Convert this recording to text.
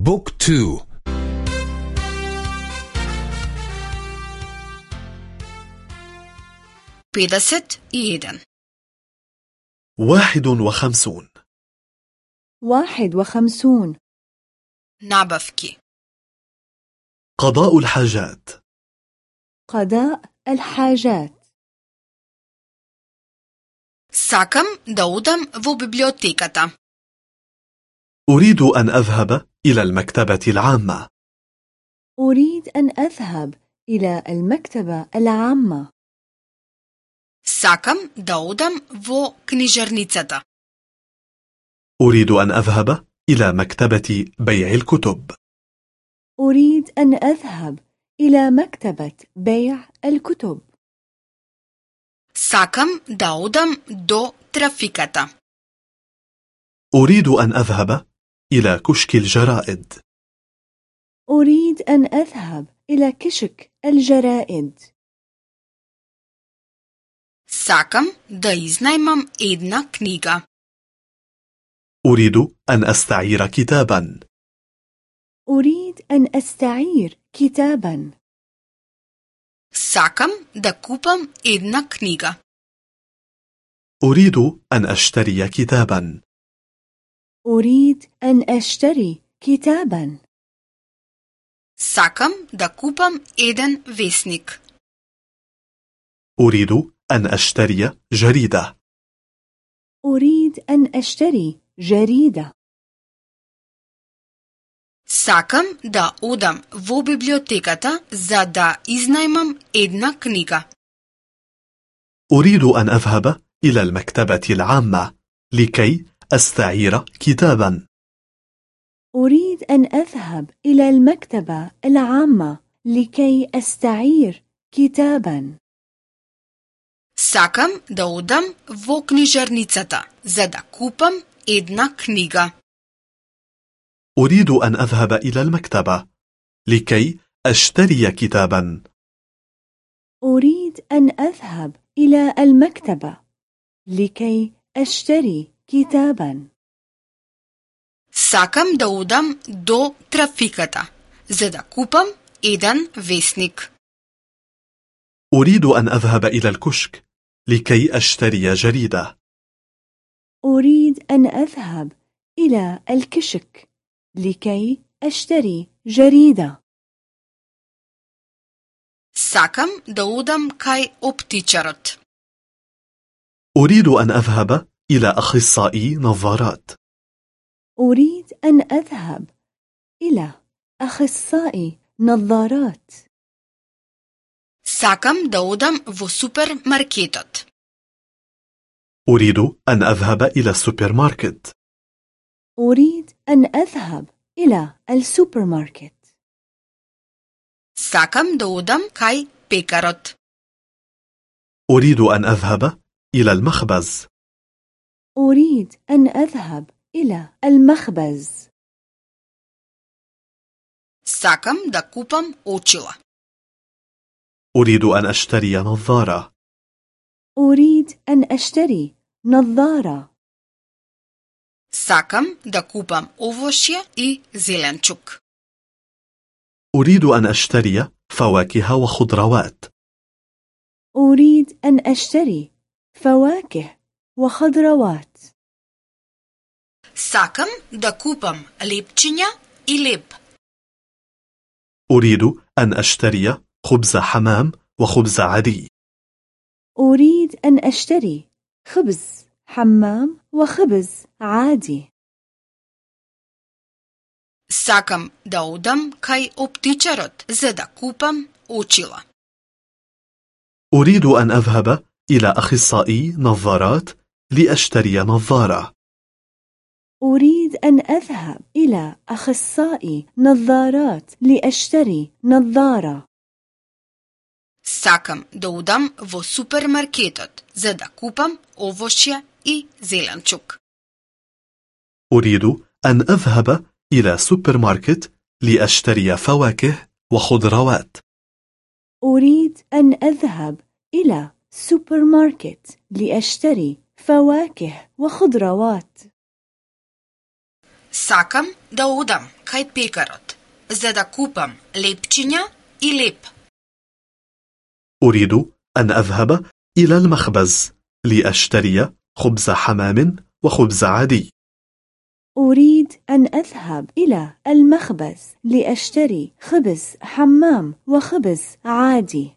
بوك تو بيدست إيدن واحد وخمسون واحد وخمسون نابفكي قضاء الحاجات قضاء الحاجات Сакам да удам во библиотеката. أريد أن أذهب إلى المكتبة العامة أريد أن أذهب إلى المكتبة العامة Сакам да удам во книжарницата. أريد أن أذهب إلى مكتبة بيع الكتب أريد أن أذهب إلى مكتبة بيع الكتب Сакам да удам до трафиката. أريد أن أذهب إلى كشك الجرائد أريد أن أذهب إلى كشك الجرائد Сакам да изнајмам една книга. أريد أن أستعير كتابا أريد أن أستعير كتابا Сакам да купам една книга. أريد أن أشتري كتابا أريد أن أشتري كتابا Сакам да купам еден весник. أريد أن أشتري جريدة أريد أن أشتري جريدة Сакам да одам во библиотеката за да изнајмам една книга. أريد أن أذهب إلى المكتبة العامة لكي أستعير كتابا أريد أن أذهب إلى المكتبة العامة لكي أستعير كتابا Сакам да одам во книжарницата за да купам една книга. أريد أن أذهب إلى المكتبة لكي أشتري كتابا أريد أن أذهب إلى المكتبة لكي أشتري كتابا Сакам да одам до трафиката за да купам еден весник. أريد أن أذهب إلى الكشك لكي أشتري جريدة أريد أن أذهب إلى الكشك لكي أشتري جريدة Сакам да одам кај оптичарот. أريد أن أذهب إلى أخصائي نظارات أريد أن أذهب إلى أخصائي نظارات Сакам да одам во супермаркетот. أريد أن أذهب إلى السوبر ماركت أريد أن أذهب إلى السوبر ماركت Сакам да одам кај пекарот. أريد أن أذهب إلى المخبز أريد أن أذهب إلى المخبز Сакам да купам очила. أريد أن أشتري نظارة أريد أن أشتري نظارة Сакам да купам овошје и зеленчук. أريد أن أشتري فواكه وخضروات أريد أن أشتري فواكه وخضروات Сакам да купам лепчиња и леп. أريد أن أشتري خبز حمام وخبز عادي أريد أن أشتري خبز حمام وخبز عادي Сакам да одам кај оптичарот за да купам очила. أريد أن أذهب إلى أخصائي نظارات لأشتري نظارة أريد أن أذهب إلى أخصائي نظارات لأشتري نظارة Сакам да одам во супермаркетот за да купам овошје и зеленчук. أريد أن أذهب إلى سوبر ماركت لأشتري فواكه وخضروات أريد أن أذهب إلى سوبر ماركت لأشتري فواكه وخضروات Сакам да одам кај пекарот, за да купам лепчиња и леп. أريد أن أذهب إلى المخبز لأشتري خبز حمام وخبز عادي أريد أن أذهب إلى المخبز لأشتري خبز حمام وخبز عادي